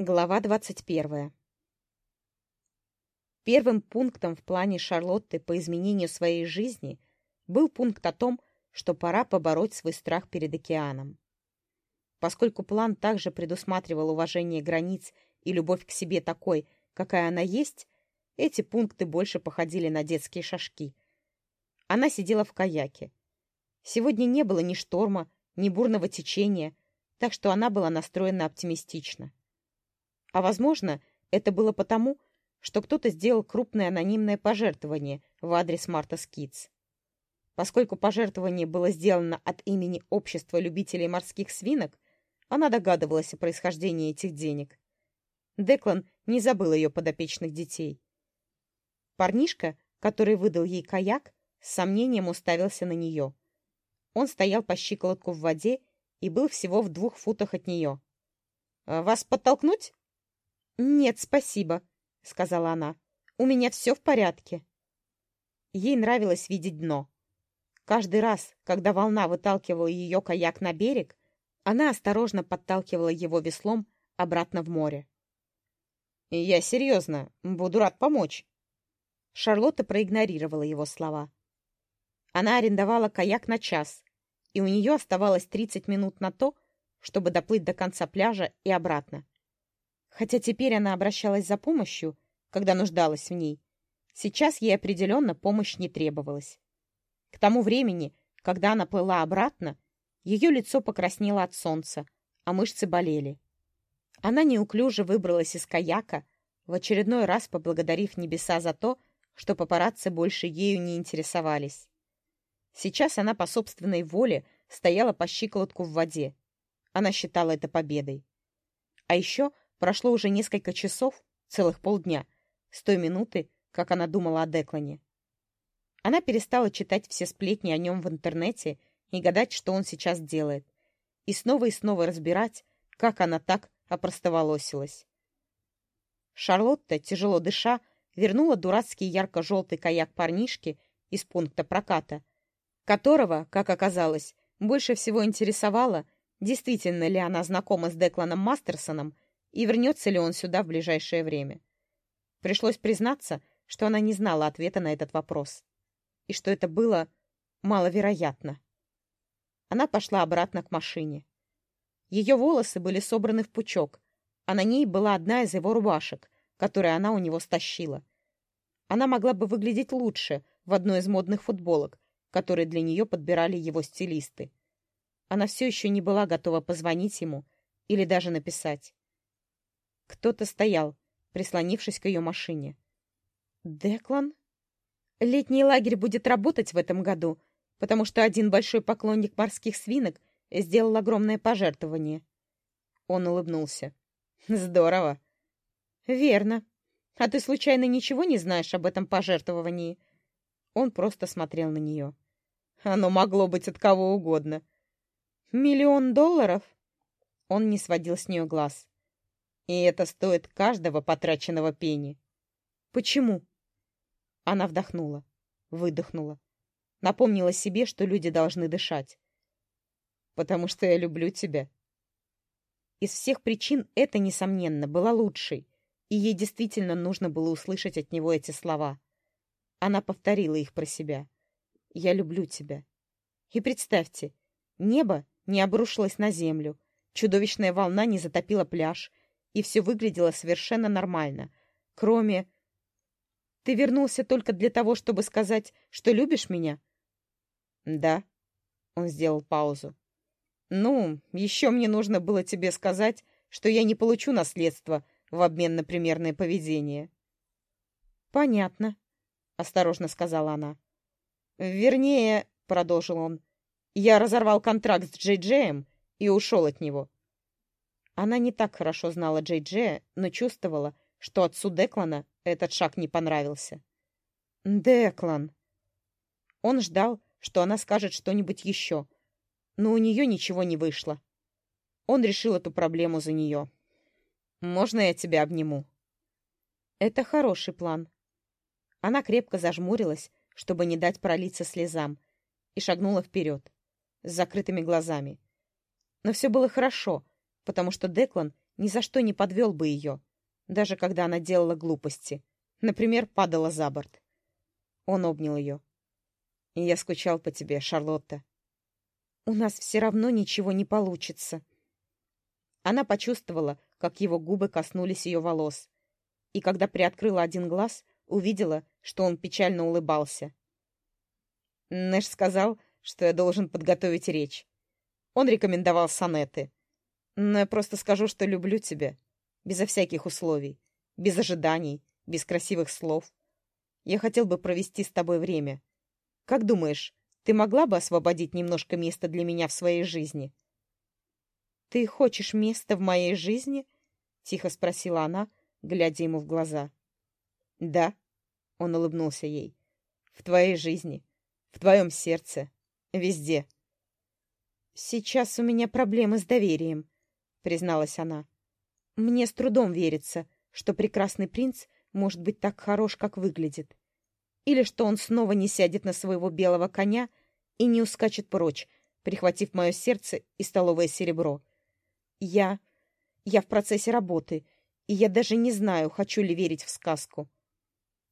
Глава двадцать первая. Первым пунктом в плане Шарлотты по изменению своей жизни был пункт о том, что пора побороть свой страх перед океаном. Поскольку план также предусматривал уважение границ и любовь к себе такой, какая она есть, эти пункты больше походили на детские шажки. Она сидела в каяке. Сегодня не было ни шторма, ни бурного течения, так что она была настроена оптимистично. А возможно, это было потому, что кто-то сделал крупное анонимное пожертвование в адрес Martha's Kids. Поскольку пожертвование было сделано от имени Общества любителей морских свинок, она догадывалась о происхождении этих денег. Деклан не забыл ее подопечных детей. Парнишка, который выдал ей каяк, с сомнением уставился на нее. Он стоял по щиколотку в воде и был всего в двух футах от нее. «Вас подтолкнуть?» «Нет, спасибо», — сказала она. «У меня все в порядке». Ей нравилось видеть дно. Каждый раз, когда волна выталкивала ее каяк на берег, она осторожно подталкивала его веслом обратно в море. «Я серьезно, буду рад помочь». Шарлотта проигнорировала его слова. Она арендовала каяк на час, и у нее оставалось 30 минут на то, чтобы доплыть до конца пляжа и обратно. Хотя теперь она обращалась за помощью, когда нуждалась в ней. Сейчас ей определенно помощь не требовалась. К тому времени, когда она плыла обратно, ее лицо покраснело от солнца, а мышцы болели. Она неуклюже выбралась из каяка, в очередной раз поблагодарив небеса за то, что папарацци больше ею не интересовались. Сейчас она по собственной воле стояла по щиколотку в воде. Она считала это победой. А еще Прошло уже несколько часов, целых полдня, с той минуты, как она думала о Деклане. Она перестала читать все сплетни о нем в интернете и гадать, что он сейчас делает, и снова и снова разбирать, как она так опростоволосилась. Шарлотта, тяжело дыша, вернула дурацкий ярко-желтый каяк парнишки из пункта проката, которого, как оказалось, больше всего интересовало, действительно ли она знакома с Декланом Мастерсоном и вернется ли он сюда в ближайшее время. Пришлось признаться, что она не знала ответа на этот вопрос, и что это было маловероятно. Она пошла обратно к машине. Ее волосы были собраны в пучок, а на ней была одна из его рубашек, которую она у него стащила. Она могла бы выглядеть лучше в одной из модных футболок, которые для нее подбирали его стилисты. Она все еще не была готова позвонить ему или даже написать. Кто-то стоял, прислонившись к ее машине. «Деклан?» «Летний лагерь будет работать в этом году, потому что один большой поклонник морских свинок сделал огромное пожертвование». Он улыбнулся. «Здорово!» «Верно. А ты случайно ничего не знаешь об этом пожертвовании?» Он просто смотрел на нее. «Оно могло быть от кого угодно». «Миллион долларов?» Он не сводил с нее глаз. И это стоит каждого потраченного пени. Почему? Она вдохнула, выдохнула. Напомнила себе, что люди должны дышать. Потому что я люблю тебя. Из всех причин это, несомненно, была лучшей, и ей действительно нужно было услышать от него эти слова. Она повторила их про себя. «Я люблю тебя». И представьте, небо не обрушилось на землю, чудовищная волна не затопила пляж, и все выглядело совершенно нормально. Кроме... Ты вернулся только для того, чтобы сказать, что любишь меня? Да. Он сделал паузу. Ну, еще мне нужно было тебе сказать, что я не получу наследство в обмен на примерное поведение. Понятно, осторожно сказала она. Вернее, продолжил он, я разорвал контракт с Джей Джеем и ушел от него. Она не так хорошо знала Джей Джея, но чувствовала, что отцу Деклана этот шаг не понравился. «Деклан!» Он ждал, что она скажет что-нибудь еще, но у нее ничего не вышло. Он решил эту проблему за нее. «Можно я тебя обниму?» «Это хороший план». Она крепко зажмурилась, чтобы не дать пролиться слезам, и шагнула вперед, с закрытыми глазами. Но все было хорошо — потому что Деклан ни за что не подвел бы ее, даже когда она делала глупости. Например, падала за борт. Он обнял ее. «Я скучал по тебе, Шарлотта». «У нас все равно ничего не получится». Она почувствовала, как его губы коснулись ее волос, и когда приоткрыла один глаз, увидела, что он печально улыбался. Нэш сказал, что я должен подготовить речь. Он рекомендовал сонеты. Но я просто скажу, что люблю тебя. Безо всяких условий. Без ожиданий. Без красивых слов. Я хотел бы провести с тобой время. Как думаешь, ты могла бы освободить немножко места для меня в своей жизни?» «Ты хочешь места в моей жизни?» — тихо спросила она, глядя ему в глаза. «Да», — он улыбнулся ей, — «в твоей жизни, в твоем сердце, везде». «Сейчас у меня проблемы с доверием», — призналась она. «Мне с трудом верится, что прекрасный принц может быть так хорош, как выглядит. Или что он снова не сядет на своего белого коня и не ускачет прочь, прихватив мое сердце и столовое серебро. Я... я в процессе работы, и я даже не знаю, хочу ли верить в сказку.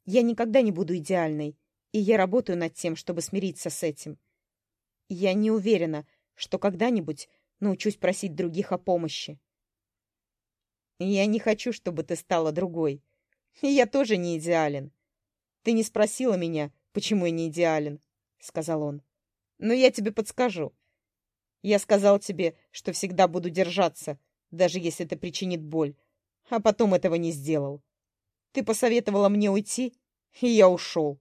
Я никогда не буду идеальной, и я работаю над тем, чтобы смириться с этим. Я не уверена, что когда-нибудь научусь просить других о помощи. Я не хочу, чтобы ты стала другой. я тоже не идеален. Ты не спросила меня, почему я не идеален, — сказал он. Но я тебе подскажу. Я сказал тебе, что всегда буду держаться, даже если это причинит боль, а потом этого не сделал. Ты посоветовала мне уйти, и я ушел.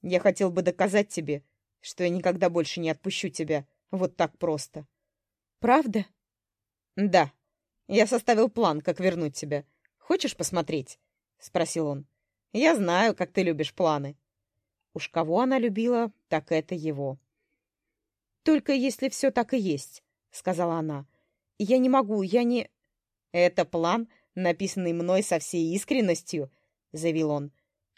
Я хотел бы доказать тебе, что я никогда больше не отпущу тебя вот так просто. Правда? Да. Я составил план, как вернуть тебя. Хочешь посмотреть? Спросил он. Я знаю, как ты любишь планы. Уж кого она любила, так это его. Только если все так и есть, сказала она. Я не могу, я не... Это план, написанный мной со всей искренностью, заявил он,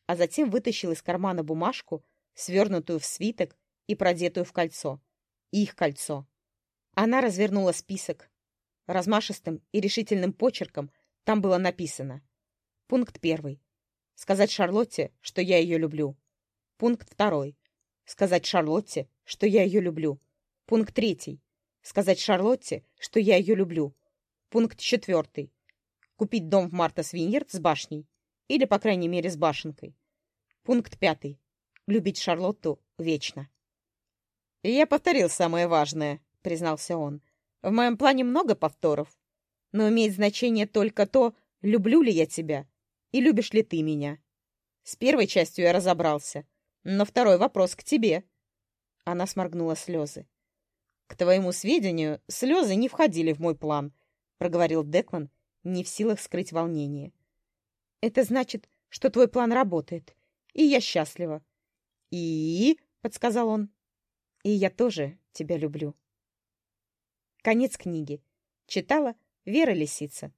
а затем вытащил из кармана бумажку, свернутую в свиток и продетую в кольцо. Их кольцо. Она развернула список. Размашистым и решительным почерком там было написано. Пункт первый. Сказать Шарлотте, что я ее люблю. Пункт второй. Сказать Шарлотте, что я ее люблю. Пункт третий. Сказать Шарлотте, что я ее люблю. Пункт четвертый. Купить дом в Марта Свиньерд с башней. Или, по крайней мере, с башенкой. Пункт пятый. Любить Шарлотту вечно. И я повторил самое важное, признался он. В моем плане много повторов. Но имеет значение только то, люблю ли я тебя и любишь ли ты меня. С первой частью я разобрался, но второй вопрос к тебе. Она сморгнула слезы. К твоему сведению, слезы не входили в мой план, проговорил Деклан, не в силах скрыть волнение. Это значит, что твой план работает, и я счастлива. И, подсказал он. И я тоже тебя люблю. Конец книги. Читала Вера Лисица.